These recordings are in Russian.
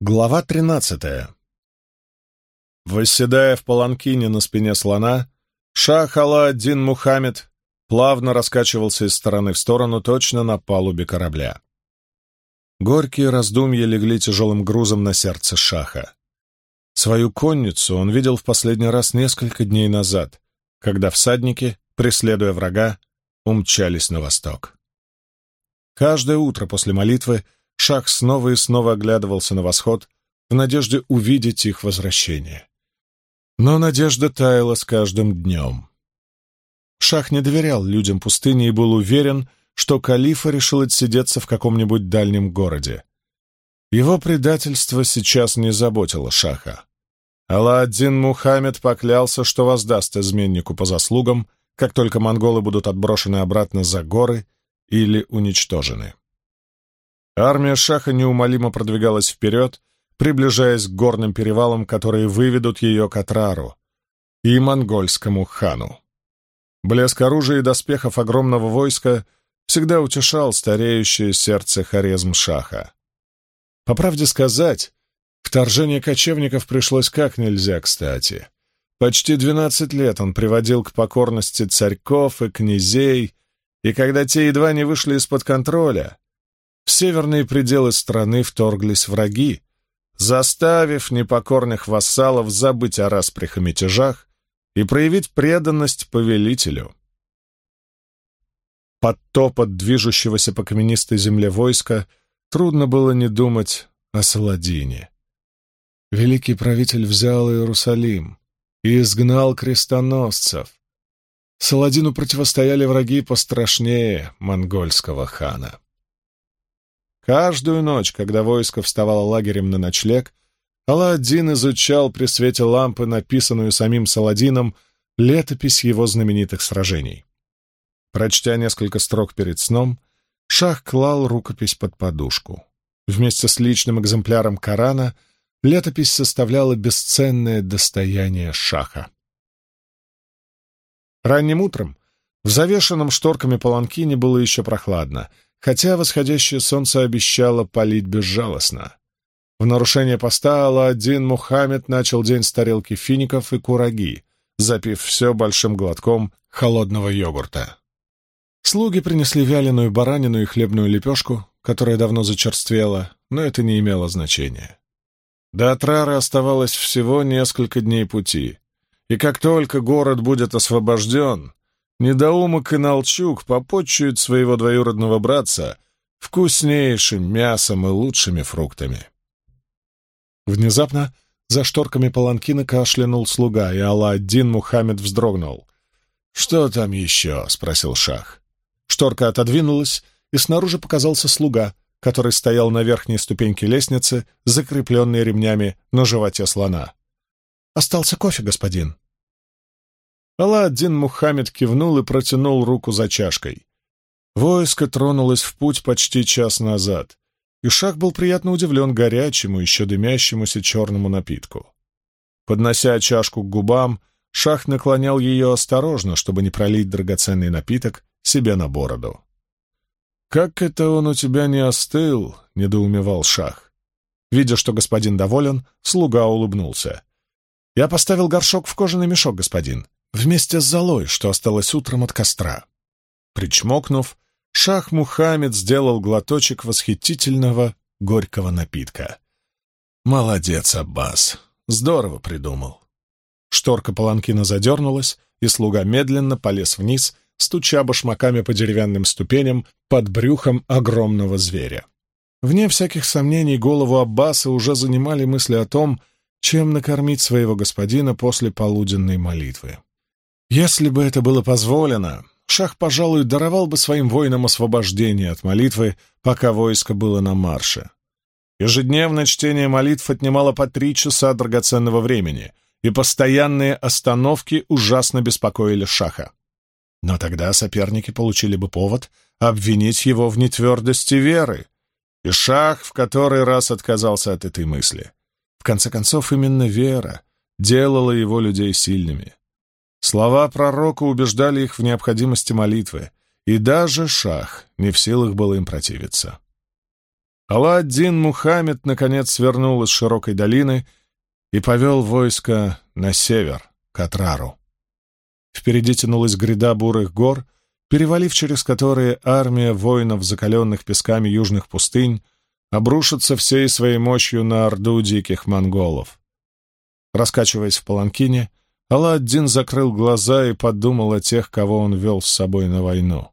Глава 13. Восседая в паланкине на спине слона, шах Алла-Аддин Мухаммед плавно раскачивался из стороны в сторону точно на палубе корабля. Горькие раздумья легли тяжелым грузом на сердце шаха. Свою конницу он видел в последний раз несколько дней назад, когда всадники, преследуя врага, умчались на восток. Каждое утро после молитвы — Шах снова и снова оглядывался на восход в надежде увидеть их возвращение. Но надежда таяла с каждым днем. Шах не доверял людям пустыни и был уверен, что Калифа решил отсидеться в каком-нибудь дальнем городе. Его предательство сейчас не заботило Шаха. Алладдин Мухаммед поклялся, что воздаст изменнику по заслугам, как только монголы будут отброшены обратно за горы или уничтожены. Армия Шаха неумолимо продвигалась вперед, приближаясь к горным перевалам, которые выведут ее к Атрару и монгольскому хану. Блеск оружия и доспехов огромного войска всегда утешал стареющее сердце Хорезм-Шаха. По правде сказать, вторжение кочевников пришлось как нельзя кстати. Почти двенадцать лет он приводил к покорности царьков и князей, и когда те едва не вышли из-под контроля, в северные пределы страны вторглись враги, заставив непокорных вассалов забыть о распрях и мятежах и проявить преданность повелителю. Под топот движущегося по каменистой земле войска трудно было не думать о Саладине. Великий правитель взял Иерусалим и изгнал крестоносцев. Саладину противостояли враги пострашнее монгольского хана. Каждую ночь, когда войско вставало лагерем на ночлег, Алладин изучал при свете лампы, написанную самим Саладином, летопись его знаменитых сражений. Прочтя несколько строк перед сном, Шах клал рукопись под подушку. Вместе с личным экземпляром Корана летопись составляла бесценное достояние Шаха. Ранним утром в завешенном шторками паланкине было еще прохладно — хотя восходящее солнце обещало палить безжалостно. В нарушение поста Алла-один Мухаммед начал день с тарелки фиников и кураги, запив все большим глотком холодного йогурта. Слуги принесли вяленую баранину и хлебную лепешку, которая давно зачерствела, но это не имело значения. До Атрары оставалось всего несколько дней пути, и как только город будет освобожден, Недоумок и Налчук попотчуют своего двоюродного братца вкуснейшим мясом и лучшими фруктами. Внезапно за шторками паланкина кашлянул слуга, и Алла-Аддин Мухаммед вздрогнул. «Что там еще?» — спросил Шах. Шторка отодвинулась, и снаружи показался слуга, который стоял на верхней ступеньке лестницы, закрепленной ремнями на животе слона. «Остался кофе, господин», Алладдин Мухаммед кивнул и протянул руку за чашкой. Войско тронулось в путь почти час назад, и Шах был приятно удивлен горячему, еще дымящемуся черному напитку. Поднося чашку к губам, Шах наклонял ее осторожно, чтобы не пролить драгоценный напиток себе на бороду. «Как это он у тебя не остыл?» — недоумевал Шах. Видя, что господин доволен, слуга улыбнулся. «Я поставил горшок в кожаный мешок, господин вместе с золой, что осталось утром от костра. Причмокнув, Шах Мухаммед сделал глоточек восхитительного горького напитка. «Молодец, Аббас! Здорово придумал!» Шторка паланкина задернулась, и слуга медленно полез вниз, стуча башмаками по деревянным ступеням под брюхом огромного зверя. Вне всяких сомнений голову Аббаса уже занимали мысли о том, чем накормить своего господина после полуденной молитвы. Если бы это было позволено, Шах, пожалуй, даровал бы своим воинам освобождение от молитвы, пока войско было на марше. Ежедневное чтение молитв отнимало по три часа драгоценного времени, и постоянные остановки ужасно беспокоили Шаха. Но тогда соперники получили бы повод обвинить его в нетвердости веры, и Шах в который раз отказался от этой мысли. В конце концов, именно вера делала его людей сильными. Слова пророка убеждали их в необходимости молитвы, и даже шах не в силах было им противиться. Алладдин Мухаммед наконец свернул из широкой долины и повел войско на север, к Атрару. Впереди тянулась гряда бурых гор, перевалив через которые армия воинов, закаленных песками южных пустынь, обрушится всей своей мощью на орду диких монголов. Раскачиваясь в паланкине, Аладдин закрыл глаза и подумал о тех, кого он вел с собой на войну.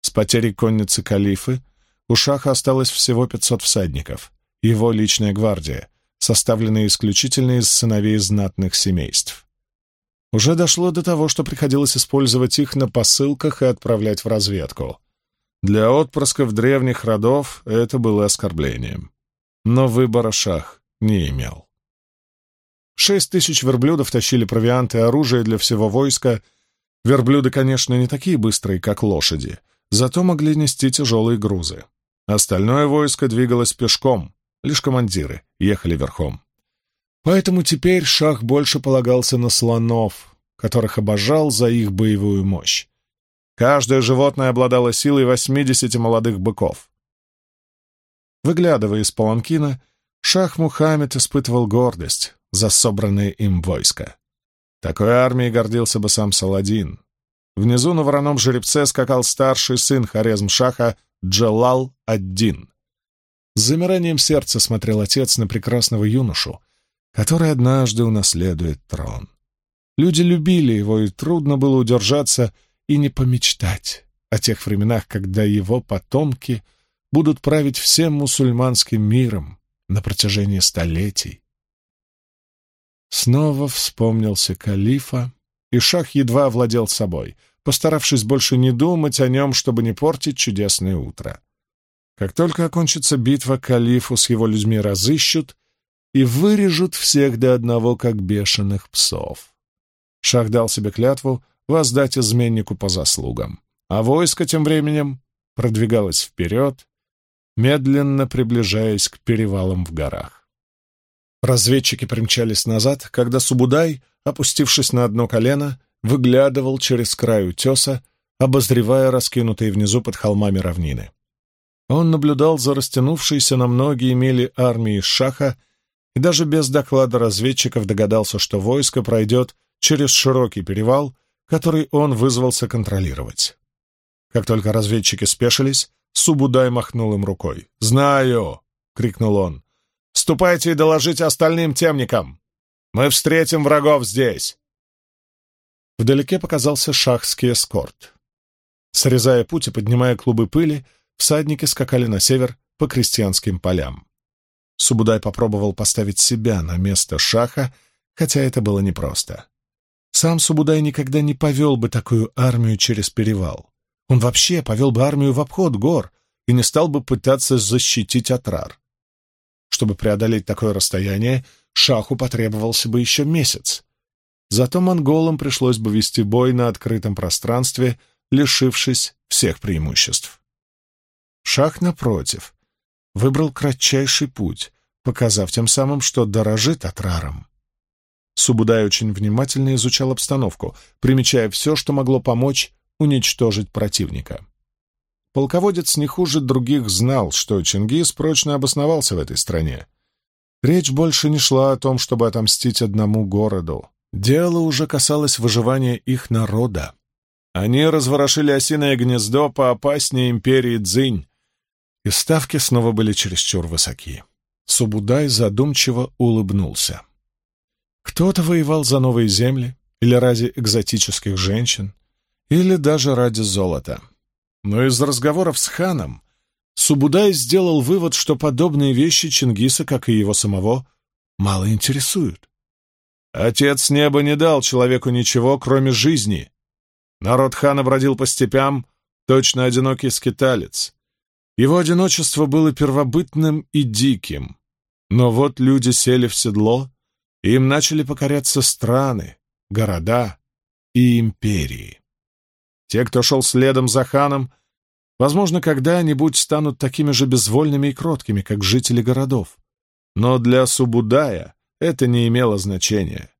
С потерей конницы калифы у Шаха осталось всего 500 всадников, его личная гвардия, составленная исключительно из сыновей знатных семейств. Уже дошло до того, что приходилось использовать их на посылках и отправлять в разведку. Для отпрысков древних родов это было оскорблением. Но выбора Шах не имел. Шесть тысяч верблюдов тащили провианты и оружие для всего войска. Верблюды, конечно, не такие быстрые, как лошади, зато могли нести тяжелые грузы. Остальное войско двигалось пешком, лишь командиры ехали верхом. Поэтому теперь шах больше полагался на слонов, которых обожал за их боевую мощь. Каждое животное обладало силой 80 молодых быков. Выглядывая из паланкина, Шах Мухаммед испытывал гордость за собранное им войско. Такой армией гордился бы сам Саладин. Внизу на вороном жеребце скакал старший сын Хорезм-Шаха Джалал-ад-Дин. С замиранием сердца смотрел отец на прекрасного юношу, который однажды унаследует трон. Люди любили его, и трудно было удержаться и не помечтать о тех временах, когда его потомки будут править всем мусульманским миром на протяжении столетий. Снова вспомнился Калифа, и Шах едва овладел собой, постаравшись больше не думать о нем, чтобы не портить чудесное утро. Как только окончится битва, Калифу с его людьми разыщут и вырежут всех до одного, как бешеных псов. Шах дал себе клятву воздать изменнику по заслугам, а войско тем временем продвигалось вперед, медленно приближаясь к перевалам в горах. Разведчики примчались назад, когда Субудай, опустившись на одно колено, выглядывал через край утеса, обозревая раскинутые внизу под холмами равнины. Он наблюдал за растянувшейся на многие мили армией Шаха и даже без доклада разведчиков догадался, что войско пройдет через широкий перевал, который он вызвался контролировать. Как только разведчики спешились, Субудай махнул им рукой. «Знаю!» — крикнул он. Ступайте и доложите остальным темникам! Мы встретим врагов здесь!» Вдалеке показался шахский эскорт. Срезая путь и поднимая клубы пыли, всадники скакали на север по крестьянским полям. Субудай попробовал поставить себя на место шаха, хотя это было непросто. Сам Субудай никогда не повел бы такую армию через перевал. Он вообще повел бы армию в обход гор и не стал бы пытаться защитить Атрар. Чтобы преодолеть такое расстояние, шаху потребовался бы еще месяц. Зато монголам пришлось бы вести бой на открытом пространстве, лишившись всех преимуществ. Шах, напротив, выбрал кратчайший путь, показав тем самым, что дорожит Атраром. Субудай очень внимательно изучал обстановку, примечая все, что могло помочь уничтожить противника полководец не хуже других знал, что Чингис прочно обосновался в этой стране. Речь больше не шла о том, чтобы отомстить одному городу. Дело уже касалось выживания их народа. Они разворошили осиное гнездо поопаснее империи Дзинь, и ставки снова были чересчур высоки. Субудай задумчиво улыбнулся. Кто-то воевал за новые земли, или ради экзотических женщин, или даже ради золота но из разговоров с ханом Субудай сделал вывод, что подобные вещи Чингиса, как и его самого, мало интересуют. Отец неба не дал человеку ничего, кроме жизни. Народ хана бродил по степям, точно одинокий скиталец. Его одиночество было первобытным и диким. Но вот люди сели в седло, и им начали покоряться страны, города и империи. Те, кто шел следом за ханом, Возможно, когда-нибудь станут такими же безвольными и кроткими, как жители городов. Но для Субудая это не имело значения.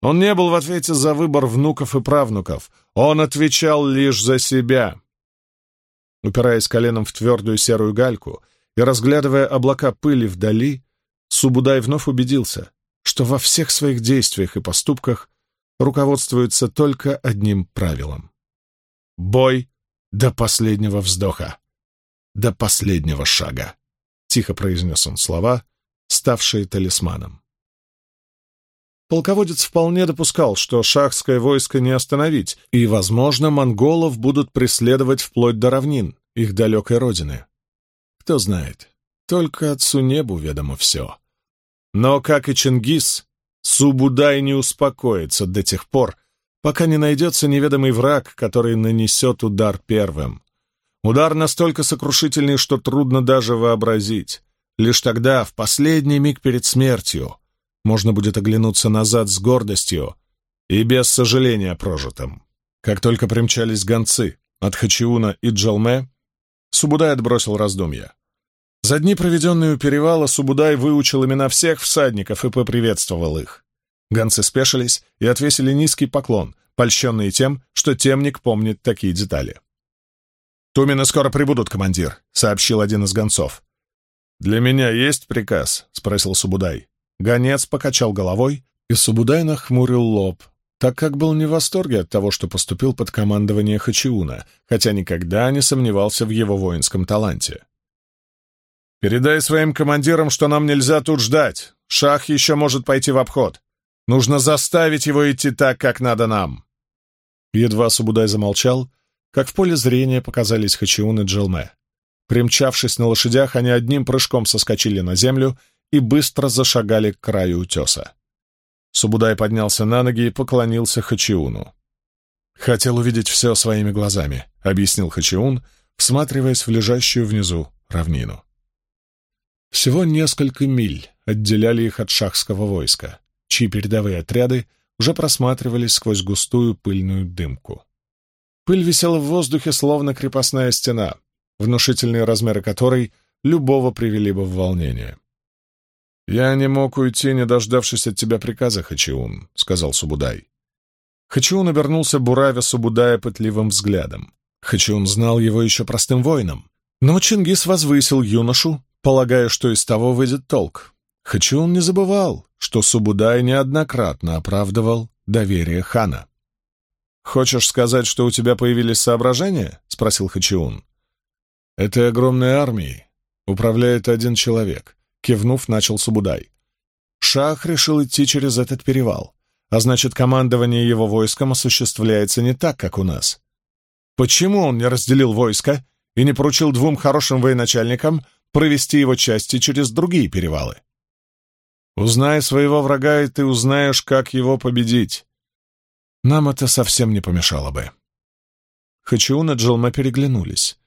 Он не был в ответе за выбор внуков и правнуков. Он отвечал лишь за себя. Упираясь коленом в твердую серую гальку и разглядывая облака пыли вдали, Субудай вновь убедился, что во всех своих действиях и поступках руководствуется только одним правилом. Бой до последнего вздоха. До последнего шага. Тихо произнес он слова, ставшие талисманом. Полководец вполне допускал, что шахское войско не остановить, и, возможно, монголов будут преследовать вплоть до равнин, их далекой родины. Кто знает, только отцу небу ведомо все. Но, как и Чингис, Субудай не успокоится до тех пор, пока не найдется неведомый враг, который нанесет удар первым. Удар настолько сокрушительный, что трудно даже вообразить. Лишь тогда, в последний миг перед смертью, можно будет оглянуться назад с гордостью и без сожаления прожитым. Как только примчались гонцы от Хачиуна и Джалме, Субудай отбросил раздумья. За дни, проведенные у перевала, Субудай выучил имена всех всадников и поприветствовал их. Гонцы спешились и отвесили низкий поклон, польщенные тем, что темник помнит такие детали. «Тумины скоро прибудут, командир», — сообщил один из гонцов. «Для меня есть приказ?» — спросил Субудай. Гонец покачал головой, и Субудай нахмурил лоб, так как был не в восторге от того, что поступил под командование Хачиуна, хотя никогда не сомневался в его воинском таланте. «Передай своим командирам, что нам нельзя тут ждать. Шах еще может пойти в обход. Нужно заставить его идти так, как надо нам!» Едва Субудай замолчал, как в поле зрения показались Хачиун и Джалме. Примчавшись на лошадях, они одним прыжком соскочили на землю и быстро зашагали к краю утеса. Субудай поднялся на ноги и поклонился Хачиуну. «Хотел увидеть все своими глазами», — объяснил Хачиун, всматриваясь в лежащую внизу равнину. Всего несколько миль отделяли их от шахского войска чьи передовые отряды уже просматривались сквозь густую пыльную дымку. Пыль висела в воздухе, словно крепостная стена, внушительные размеры которой любого привели бы в волнение. «Я не мог уйти, не дождавшись от тебя приказа, Хачиун», — сказал Субудай. Хачиун обернулся Буравя Субудая пытливым взглядом. Хачиун знал его еще простым воином, но Чингис возвысил юношу, полагая, что из того выйдет толк. Хачиун не забывал, что Субудай неоднократно оправдывал доверие хана. «Хочешь сказать, что у тебя появились соображения?» — спросил Хачиун. «Этой огромной армией управляет один человек», — кивнув, начал Субудай. «Шах решил идти через этот перевал, а значит, командование его войском осуществляется не так, как у нас. Почему он не разделил войско и не поручил двум хорошим военачальникам провести его части через другие перевалы?» Узнай своего врага, и ты узнаешь, как его победить. Нам это совсем не помешало бы. Хачиун и Джалма переглянулись.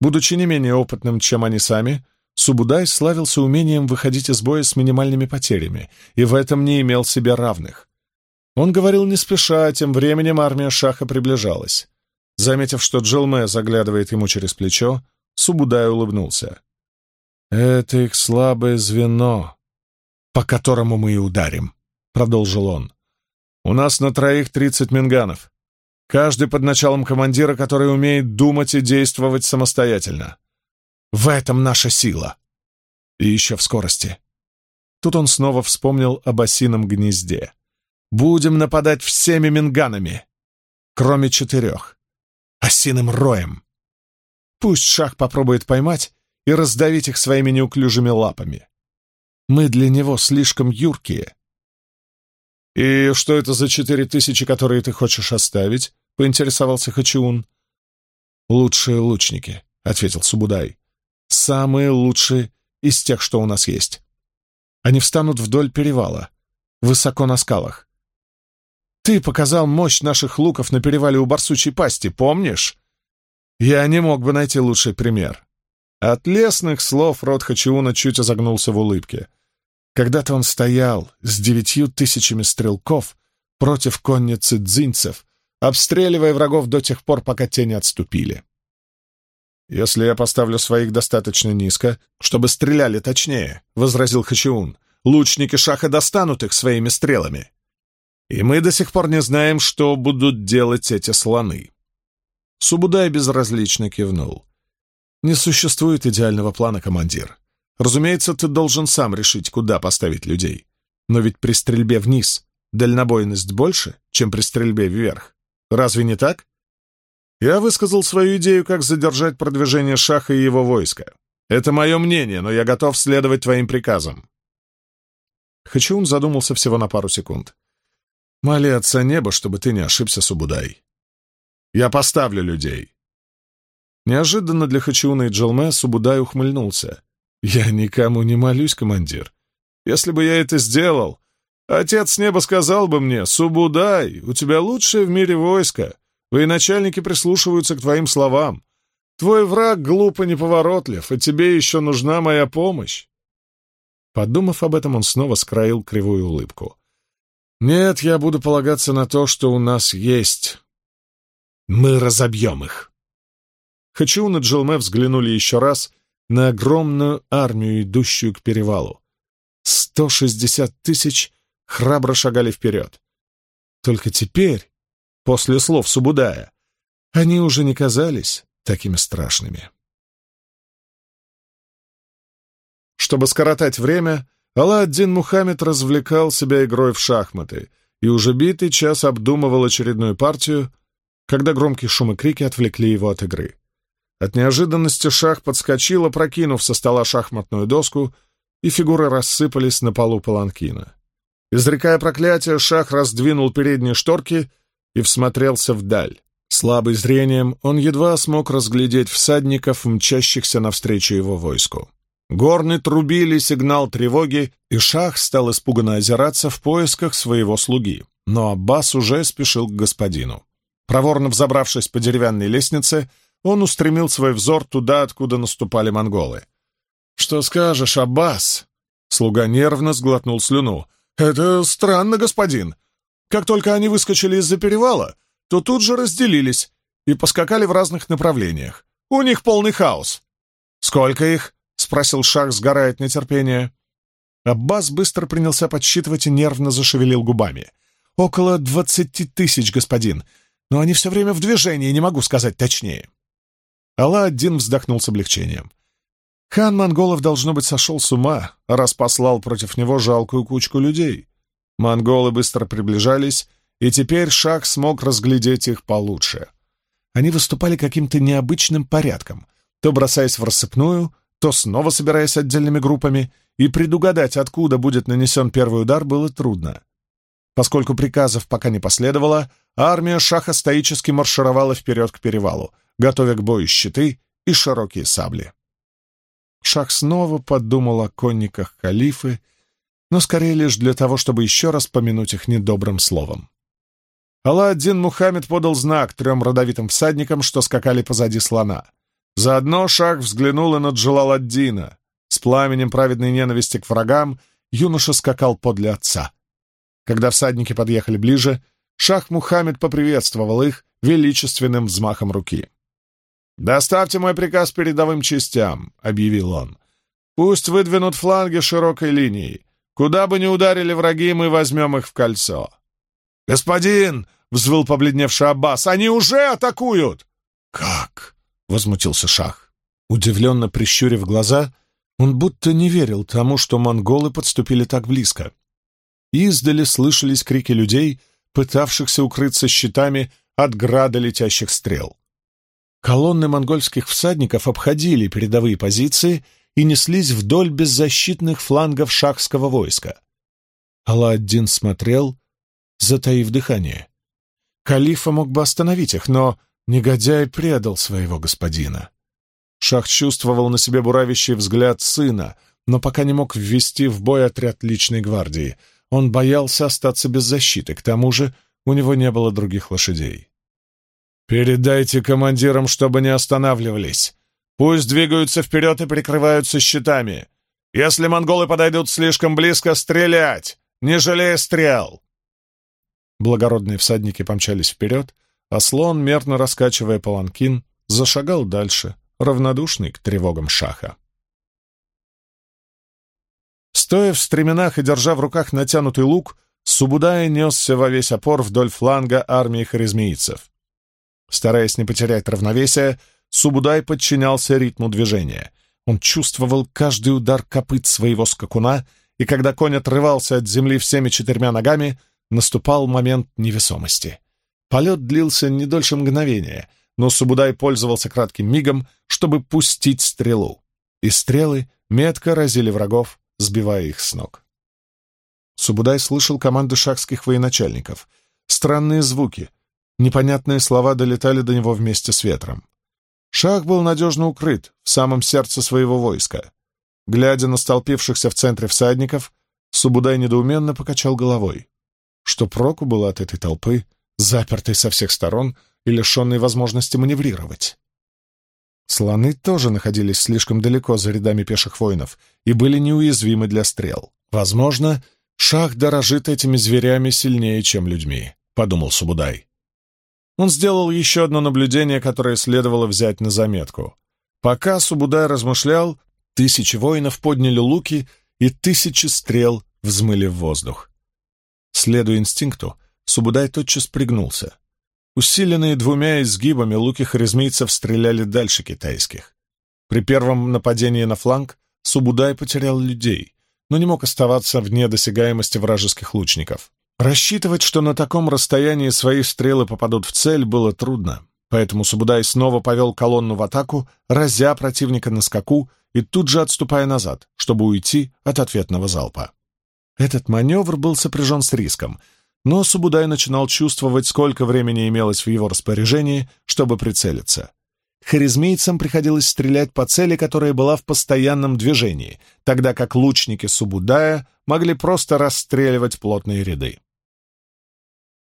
Будучи не менее опытным, чем они сами, Субудай славился умением выходить из боя с минимальными потерями, и в этом не имел себе равных. Он говорил не спеша, тем временем армия Шаха приближалась. Заметив, что Джилме заглядывает ему через плечо, Субудай улыбнулся. «Это их слабое звено», по которому мы и ударим», — продолжил он. «У нас на троих тридцать минганов, каждый под началом командира, который умеет думать и действовать самостоятельно. В этом наша сила. И еще в скорости». Тут он снова вспомнил об осином гнезде. «Будем нападать всеми минганами, кроме четырех. Осиным роем. Пусть шах попробует поймать и раздавить их своими неуклюжими лапами. Мы для него слишком юркие. «И что это за четыре тысячи, которые ты хочешь оставить?» — поинтересовался Хачиун. «Лучшие лучники», — ответил Субудай. «Самые лучшие из тех, что у нас есть. Они встанут вдоль перевала, высоко на скалах. Ты показал мощь наших луков на перевале у барсучей пасти, помнишь? Я не мог бы найти лучший пример. От лесных слов рот Хачиуна чуть изогнулся в улыбке. Когда-то он стоял с девятью тысячами стрелков против конницы дзинцев, обстреливая врагов до тех пор, пока те не отступили. «Если я поставлю своих достаточно низко, чтобы стреляли точнее», — возразил Хачиун, — «лучники шаха достанут их своими стрелами. И мы до сих пор не знаем, что будут делать эти слоны». Субудай безразлично кивнул. Не существует идеального плана, командир. Разумеется, ты должен сам решить, куда поставить людей. Но ведь при стрельбе вниз дальнобойность больше, чем при стрельбе вверх. Разве не так? Я высказал свою идею, как задержать продвижение Шаха и его войска. Это мое мнение, но я готов следовать твоим приказам. Хачиун задумался всего на пару секунд. «Моли отца неба, чтобы ты не ошибся, Субудай. Я поставлю людей. Неожиданно для Хачиуна и Джалме Субудай ухмыльнулся. «Я никому не молюсь, командир. Если бы я это сделал, отец неба сказал бы мне, Субудай, у тебя лучшее в мире войско, военачальники прислушиваются к твоим словам. Твой враг глупо неповоротлив, и тебе еще нужна моя помощь». Подумав об этом, он снова скроил кривую улыбку. «Нет, я буду полагаться на то, что у нас есть. Мы разобьем их». Хачиун и Джилме взглянули еще раз на огромную армию, идущую к перевалу. Сто шестьдесят тысяч храбро шагали вперед. Только теперь, после слов Субудая, они уже не казались такими страшными. Чтобы скоротать время, Алла-Аддин Мухаммед развлекал себя игрой в шахматы и уже битый час обдумывал очередную партию, когда громкие шумы крики отвлекли его от игры. От неожиданности шах подскочила, прокинув со стола шахматную доску, и фигуры рассыпались на полу паланкина. Изрекая проклятие, шах раздвинул передние шторки и всмотрелся вдаль. Слабый зрением, он едва смог разглядеть всадников, мчащихся навстречу его войску. Горны трубили сигнал тревоги, и шах стал испуганно озираться в поисках своего слуги. Но Аббас уже спешил к господину. Проворно взобравшись по деревянной лестнице, он устремил свой взор туда, откуда наступали монголы. «Что скажешь, Аббас?» Слуга нервно сглотнул слюну. «Это странно, господин. Как только они выскочили из-за перевала, то тут же разделились и поскакали в разных направлениях. У них полный хаос». «Сколько их?» — спросил Шах, сгорая от нетерпения. Аббас быстро принялся подсчитывать и нервно зашевелил губами. «Около двадцати тысяч, господин, но они все время в движении, не могу сказать точнее». Алла-Аддин вздохнул с облегчением. Хан Монголов, должно быть, сошел с ума, раз послал против него жалкую кучку людей. Монголы быстро приближались, и теперь Шах смог разглядеть их получше. Они выступали каким-то необычным порядком, то бросаясь в рассыпную, то снова собираясь отдельными группами, и предугадать, откуда будет нанесен первый удар, было трудно. Поскольку приказов пока не последовало, армия Шаха стоически маршировала вперед к перевалу — готовя к бою щиты и широкие сабли. Шах снова подумал о конниках халифы, но скорее лишь для того, чтобы еще раз помянуть их недобрым словом. Алладдин Мухаммед подал знак трем родовитым всадникам, что скакали позади слона. Заодно Шах взглянул и на дина С пламенем праведной ненависти к врагам юноша скакал подле отца. Когда всадники подъехали ближе, Шах Мухаммед поприветствовал их величественным взмахом руки. «Доставьте мой приказ передовым частям», — объявил он. «Пусть выдвинут фланги широкой линии. Куда бы ни ударили враги, мы возьмем их в кольцо». «Господин!» — взвыл побледневший Аббас. «Они уже атакуют!» «Как?» — возмутился Шах. Удивленно прищурив глаза, он будто не верил тому, что монголы подступили так близко. Издали слышались крики людей, пытавшихся укрыться щитами от града летящих стрел. Колонны монгольских всадников обходили передовые позиции и неслись вдоль беззащитных флангов шахского войска. Алладдин смотрел, затаив дыхание. Калифа мог бы остановить их, но негодяй предал своего господина. Шах чувствовал на себе буравящий взгляд сына, но пока не мог ввести в бой отряд личной гвардии. Он боялся остаться без защиты, к тому же у него не было других лошадей. «Передайте командирам, чтобы не останавливались. Пусть двигаются вперед и прикрываются щитами. Если монголы подойдут слишком близко, стрелять, не жалея стрел!» Благородные всадники помчались вперед, а слон, мерно раскачивая паланкин, зашагал дальше, равнодушный к тревогам шаха. Стоя в стременах и держа в руках натянутый лук, Субудай несся во весь опор вдоль фланга армии харизмийцев. Стараясь не потерять равновесие, Субудай подчинялся ритму движения. Он чувствовал каждый удар копыт своего скакуна, и когда конь отрывался от земли всеми четырьмя ногами, наступал момент невесомости. Полет длился не дольше мгновения, но Субудай пользовался кратким мигом, чтобы пустить стрелу. И стрелы метко разили врагов, сбивая их с ног. Субудай слышал команды шахских военачальников. Странные звуки — Непонятные слова долетали до него вместе с ветром. Шах был надежно укрыт в самом сердце своего войска. Глядя на столпившихся в центре всадников, Субудай недоуменно покачал головой. Что проку было от этой толпы, запертой со всех сторон и лишенной возможности маневрировать? Слоны тоже находились слишком далеко за рядами пеших воинов и были неуязвимы для стрел. Возможно, Шах дорожит этими зверями сильнее, чем людьми, — подумал Субудай. Он сделал еще одно наблюдение, которое следовало взять на заметку. Пока Субудай размышлял, тысячи воинов подняли луки, и тысячи стрел взмыли в воздух. Следуя инстинкту, Субудай тотчас пригнулся. Усиленные двумя изгибами луки харизмийцев стреляли дальше китайских. При первом нападении на фланг Субудай потерял людей, но не мог оставаться вне досягаемости вражеских лучников. Рассчитывать, что на таком расстоянии свои стрелы попадут в цель, было трудно, поэтому Субудай снова повел колонну в атаку, разя противника на скаку и тут же отступая назад, чтобы уйти от ответного залпа. Этот маневр был сопряжен с риском, но Субудай начинал чувствовать, сколько времени имелось в его распоряжении, чтобы прицелиться. Харизмейцам приходилось стрелять по цели, которая была в постоянном движении, тогда как лучники Субудая могли просто расстреливать плотные ряды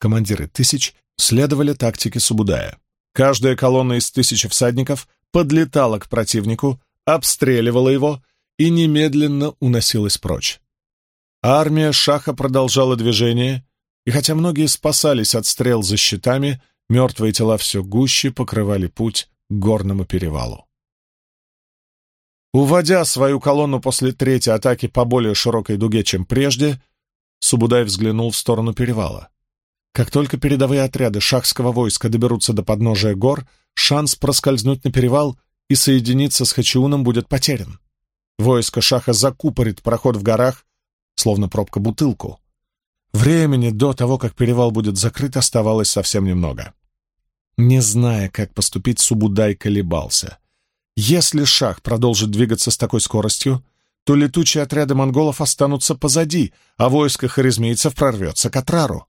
командиры тысяч, следовали тактике Субудая. Каждая колонна из тысячи всадников подлетала к противнику, обстреливала его и немедленно уносилась прочь. Армия Шаха продолжала движение, и хотя многие спасались от стрел за щитами, мертвые тела все гуще покрывали путь к горному перевалу. Уводя свою колонну после третьей атаки по более широкой дуге, чем прежде, Субудай взглянул в сторону перевала. Как только передовые отряды шахского войска доберутся до подножия гор, шанс проскользнуть на перевал и соединиться с Хачиуном будет потерян. Войско шаха закупорит проход в горах, словно пробка бутылку. Времени до того, как перевал будет закрыт, оставалось совсем немного. Не зная, как поступить, Субудай колебался. Если шах продолжит двигаться с такой скоростью, то летучие отряды монголов останутся позади, а войско харизмейцев прорвется к Атрару.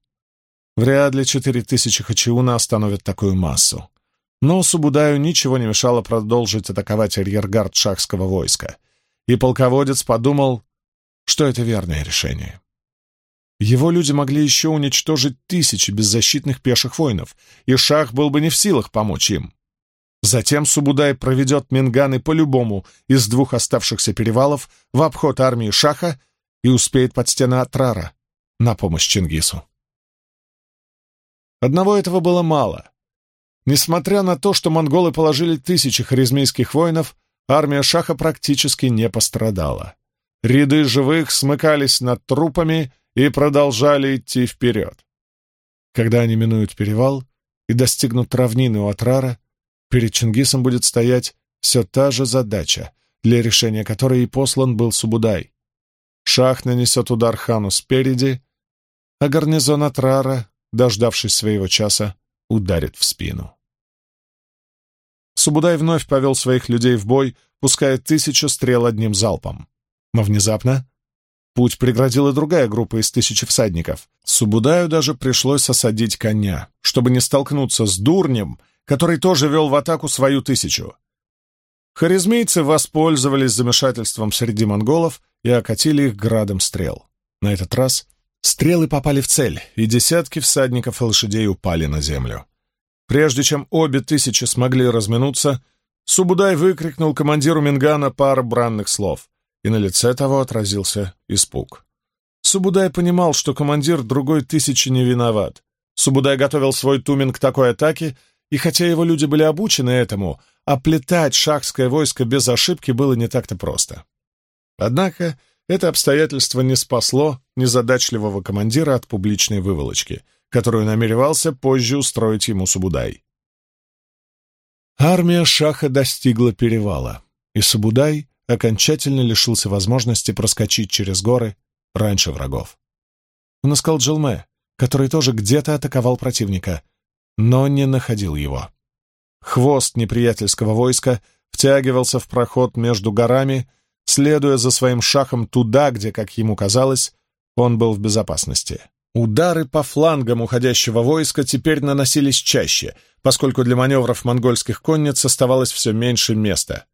Вряд ли четыре тысячи хачиуна остановят такую массу. Но Субудаю ничего не мешало продолжить атаковать арьергард шахского войска. И полководец подумал, что это верное решение. Его люди могли еще уничтожить тысячи беззащитных пеших воинов, и шах был бы не в силах помочь им. Затем Субудай проведет Минганы по любому из двух оставшихся перевалов в обход армии Шаха и успеет под стены Атрара на помощь Чингису. Одного этого было мало. Несмотря на то, что монголы положили тысячи харизмейских воинов, армия Шаха практически не пострадала. Ряды живых смыкались над трупами и продолжали идти вперед. Когда они минуют перевал и достигнут равнины у Атрара, перед Чингисом будет стоять все та же задача, для решения которой и послан был Субудай. Шах нанесет удар хану спереди, а гарнизон Атрара дождавшись своего часа, ударит в спину. Субудай вновь повел своих людей в бой, пуская тысячу стрел одним залпом. Но внезапно путь преградила другая группа из тысячи всадников. Субудаю даже пришлось осадить коня, чтобы не столкнуться с дурнем, который тоже вел в атаку свою тысячу. Харизмейцы воспользовались замешательством среди монголов и окатили их градом стрел. На этот раз Стрелы попали в цель, и десятки всадников и лошадей упали на землю. Прежде чем обе тысячи смогли разминуться, Субудай выкрикнул командиру Мингана пару бранных слов, и на лице того отразился испуг. Субудай понимал, что командир другой тысячи не виноват. Субудай готовил свой тумен к такой атаке, и хотя его люди были обучены этому, оплетать шахское войско без ошибки было не так-то просто. Однако это обстоятельство не спасло незадачливого командира от публичной выволочки, которую намеревался позже устроить ему Субудай. Армия Шаха достигла перевала, и Субудай окончательно лишился возможности проскочить через горы раньше врагов. Он искал Джилме, который тоже где-то атаковал противника, но не находил его. Хвост неприятельского войска втягивался в проход между горами, следуя за своим шахом туда, где, как ему казалось, он был в безопасности. Удары по флангам уходящего войска теперь наносились чаще, поскольку для маневров монгольских конниц оставалось все меньше места.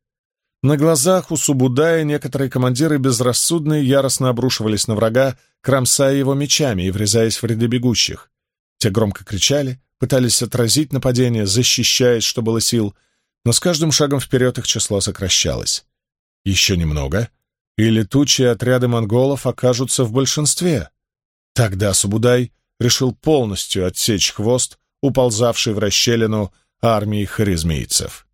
На глазах у Субудая некоторые командиры безрассудно и яростно обрушивались на врага, кромсая его мечами и врезаясь в ряды бегущих. Те громко кричали, пытались отразить нападение, защищаясь, что было сил, но с каждым шагом вперед их число сокращалось. Еще немного, и летучие отряды монголов окажутся в большинстве. Тогда Субудай решил полностью отсечь хвост, уползавший в расщелину армии харизмийцев.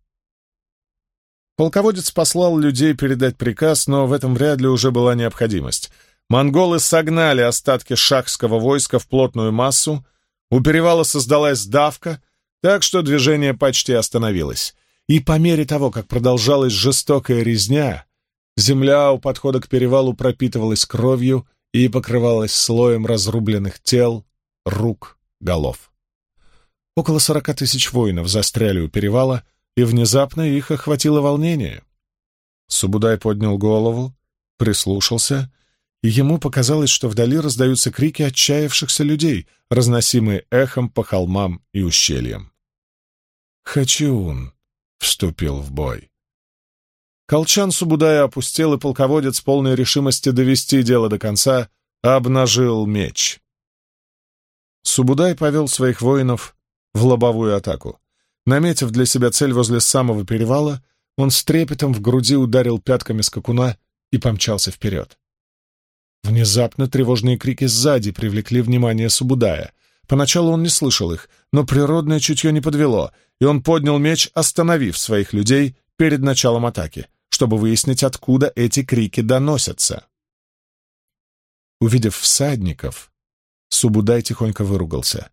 Полководец послал людей передать приказ, но в этом вряд ли уже была необходимость. Монголы согнали остатки шахского войска в плотную массу, у перевала создалась давка, так что движение почти остановилось. И по мере того, как продолжалась жестокая резня, земля у подхода к перевалу пропитывалась кровью и покрывалась слоем разрубленных тел, рук, голов. Около сорока тысяч воинов застряли у перевала, и внезапно их охватило волнение. Субудай поднял голову, прислушался, и ему показалось, что вдали раздаются крики отчаявшихся людей, разносимые эхом по холмам и ущельям. «Хачиун!» вступил в бой. Колчан Субудая опустел, и полководец, полной решимости довести дело до конца, обнажил меч. Субудай повел своих воинов в лобовую атаку. Наметив для себя цель возле самого перевала, он с трепетом в груди ударил пятками скакуна и помчался вперед. Внезапно тревожные крики сзади привлекли внимание Субудая. Поначалу он не слышал их, но природное чутье не подвело, и он поднял меч, остановив своих людей перед началом атаки, чтобы выяснить, откуда эти крики доносятся. Увидев всадников, Субудай тихонько выругался.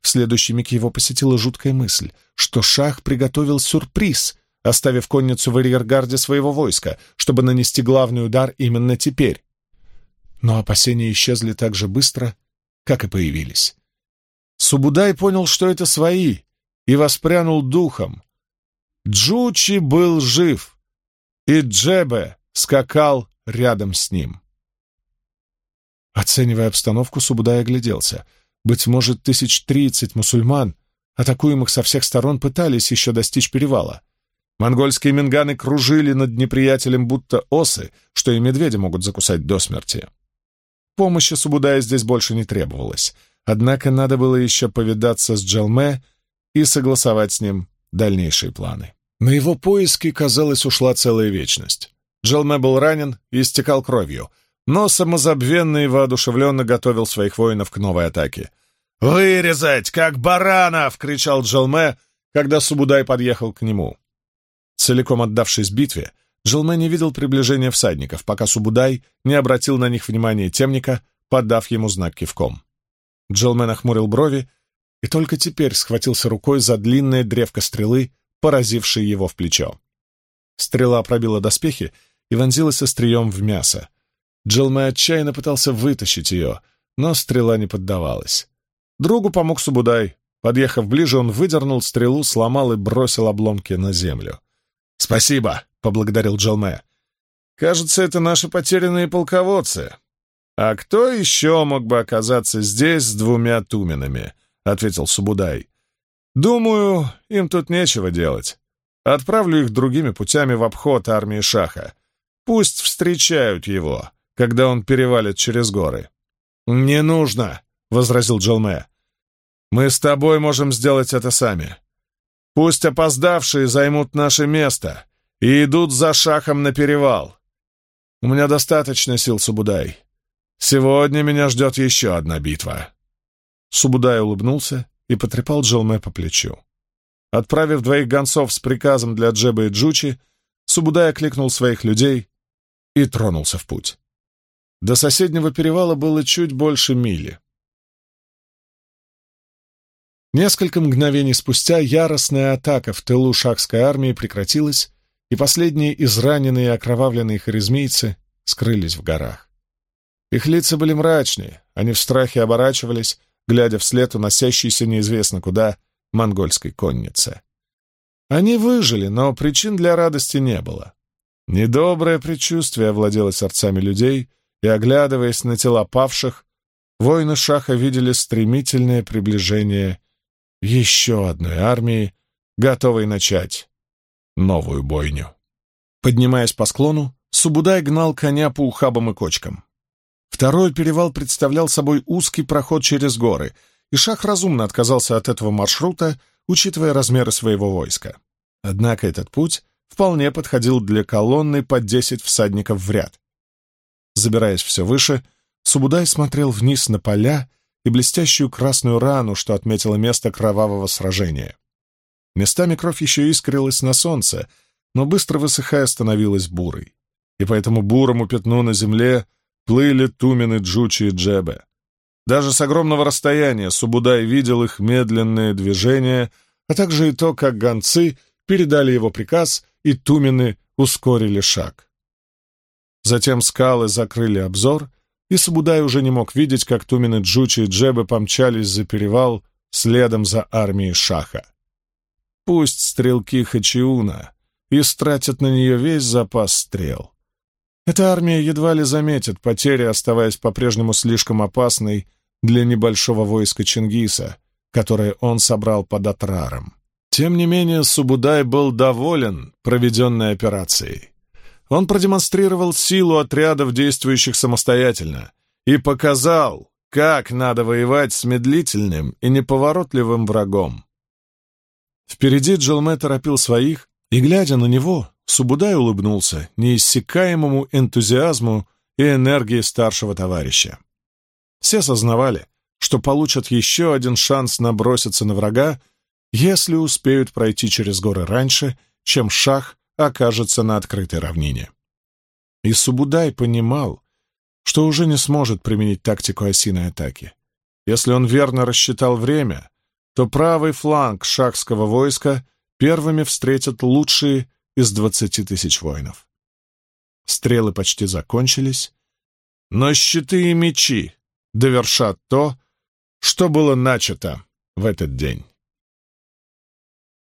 В следующий миг его посетила жуткая мысль, что Шах приготовил сюрприз, оставив конницу в арьергарде своего войска, чтобы нанести главный удар именно теперь. Но опасения исчезли так же быстро, как и появились. Субудай понял, что это свои, и воспрянул духом. Джучи был жив, и Джебе скакал рядом с ним. Оценивая обстановку, Субудай огляделся. Быть может, тысяч тридцать мусульман, атакуемых со всех сторон, пытались еще достичь перевала. Монгольские минганы кружили над неприятелем будто осы, что и медведи могут закусать до смерти. Помощи Субудая здесь больше не требовалось. Однако надо было еще повидаться с Джалме и согласовать с ним дальнейшие планы. На его поиски, казалось, ушла целая вечность. Джалме был ранен и истекал кровью, но самозабвенно и воодушевленно готовил своих воинов к новой атаке. «Вырезать, как баранов!» — кричал Джалме, когда Субудай подъехал к нему. Целиком отдавшись битве, Желме не видел приближения всадников, пока Субудай не обратил на них внимание темника, подав ему знак кивком. Джилмен охмурил брови и только теперь схватился рукой за длинное древко стрелы, поразившее его в плечо. Стрела пробила доспехи и вонзилась острием в мясо. Джилме отчаянно пытался вытащить ее, но стрела не поддавалась. Другу помог Субудай. Подъехав ближе, он выдернул стрелу, сломал и бросил обломки на землю. «Спасибо!» — поблагодарил Джилме. «Кажется, это наши потерянные полководцы. «А кто еще мог бы оказаться здесь с двумя туминами?» — ответил Субудай. «Думаю, им тут нечего делать. Отправлю их другими путями в обход армии Шаха. Пусть встречают его, когда он перевалит через горы». «Не нужно!» — возразил Джалме. «Мы с тобой можем сделать это сами. Пусть опоздавшие займут наше место и идут за шахом на перевал. У меня достаточно сил, Субудай. Сегодня меня ждет еще одна битва. Субудай улыбнулся и потрепал Джилме по плечу. Отправив двоих гонцов с приказом для Джеба и Джучи, Субудай окликнул своих людей и тронулся в путь. До соседнего перевала было чуть больше мили. Несколько мгновений спустя яростная атака в тылу шахской армии прекратилась, и последние израненные и окровавленные харизмийцы скрылись в горах. Их лица были мрачные, они в страхе оборачивались, глядя вслед уносящейся неизвестно куда монгольской коннице. Они выжили, но причин для радости не было. Недоброе предчувствие овладело сердцами людей, и, оглядываясь на тела павших, воины Шаха видели стремительное приближение еще одной армии, готовой начать новую бойню. Поднимаясь по склону, Субудай гнал коня по ухабам и кочкам. Второй перевал представлял собой узкий проход через горы, и Шах разумно отказался от этого маршрута, учитывая размеры своего войска. Однако этот путь вполне подходил для колонны под десять всадников в ряд. Забираясь все выше, Субудай смотрел вниз на поля и блестящую красную рану, что отметило место кровавого сражения. Местами кровь еще искрилась на солнце, но быстро высыхая становилась бурой, и поэтому бурому пятну на земле — плыли Тумены, Джучи и Джебе. Даже с огромного расстояния Субудай видел их медленное движение, а также и то, как гонцы передали его приказ, и Тумены ускорили шаг. Затем скалы закрыли обзор, и Субудай уже не мог видеть, как Тумены, Джучи и Джебы помчались за перевал следом за армией Шаха. Пусть стрелки Хачиуна истратят на нее весь запас стрел. Эта армия едва ли заметит потери, оставаясь по-прежнему слишком опасной для небольшого войска Чингиса, которое он собрал под Атраром. Тем не менее, Субудай был доволен проведенной операцией. Он продемонстрировал силу отрядов, действующих самостоятельно, и показал, как надо воевать с медлительным и неповоротливым врагом. Впереди Джилме торопил своих, и, глядя на него, Субудай улыбнулся неиссякаемому энтузиазму и энергии старшего товарища. Все сознавали, что получат еще один шанс наброситься на врага, если успеют пройти через горы раньше, чем шах окажется на открытой равнине. И Субудай понимал, что уже не сможет применить тактику осиной атаки. Если он верно рассчитал время, то правый фланг шахского войска первыми встретят лучшие из двадцати тысяч воинов. Стрелы почти закончились, но щиты и мечи довершат то, что было начато в этот день.